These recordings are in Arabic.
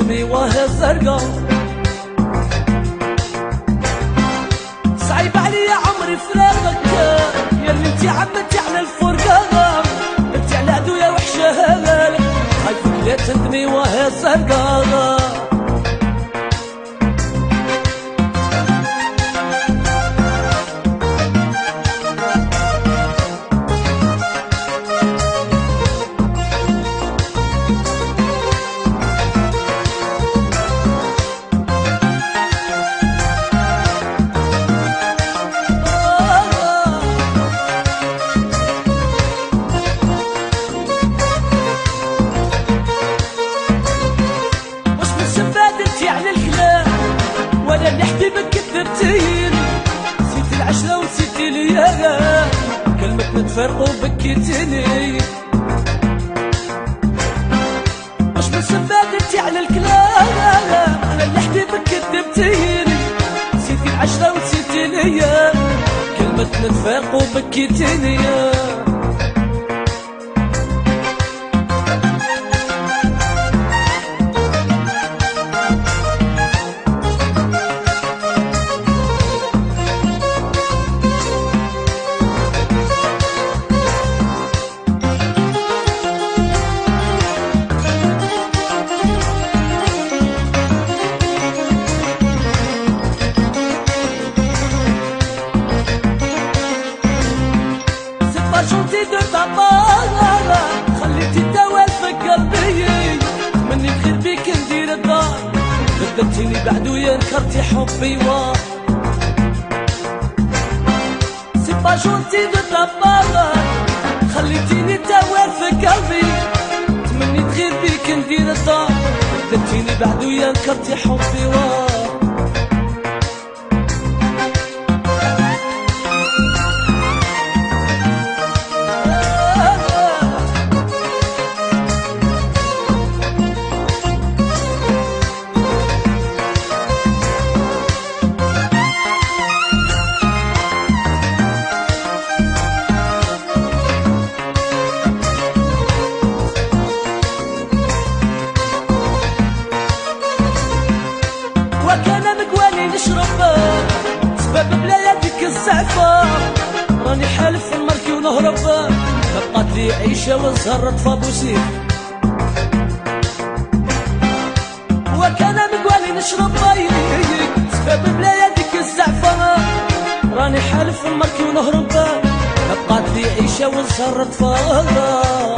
خايفك لا تندمي بك كذبتين نسيت العشرة ونسيت الياغا كلمة نتفرقوا بكيتيني مش من سباد انتي على الكلام ولا نحكي بك كذبتين. نسيت العشرة ونسيت الياغا كلمة نتفرقوا بكيتيني بدلتيني بعد ويا نكرتي حبي و سبا شوتي دو بابا خليتيني الدواء في قلبي. تمني تغير بيك ندير الدار. بدلتيني بعد ويا نكرتي حبي و الزعفة راني حالف نمركي ونهرب. بقات لي عيشة وزهرت فابوسيف وكان مقوالي نشرب سبب بلا يدك الزعفة. راني حالف نمركي ونهرب. بقات لي عيشة وزهرت فابوسيف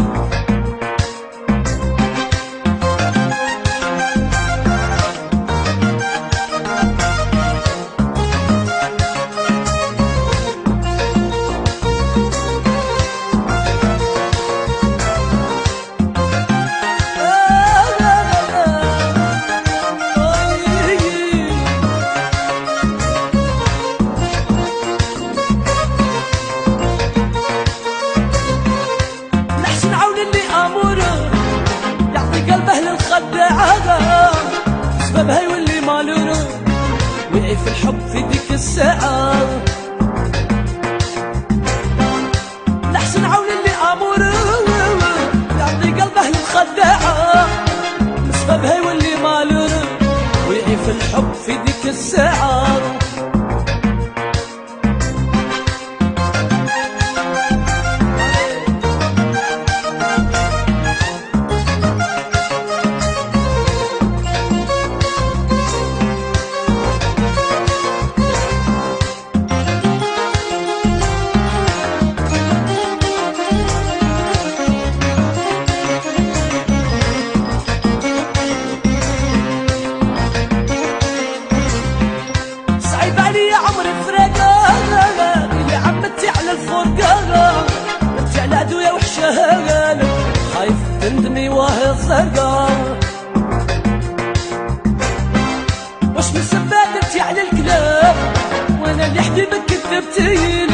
سببها يولي وقع في الحب في ديك الساعة. نحسن عون اللي اموره يعطي قلبه للخداعة. سببها يولي مالوره وقع في الحب في ديك الساعة. اللي حبيبك كذبتيني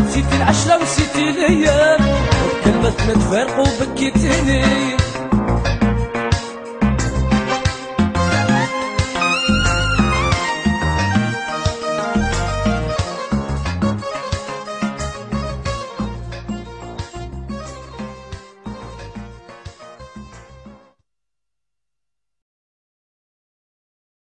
نسيتي العشرة ونسيتي الأيام كلمة ما تفارقوا بكيتيني.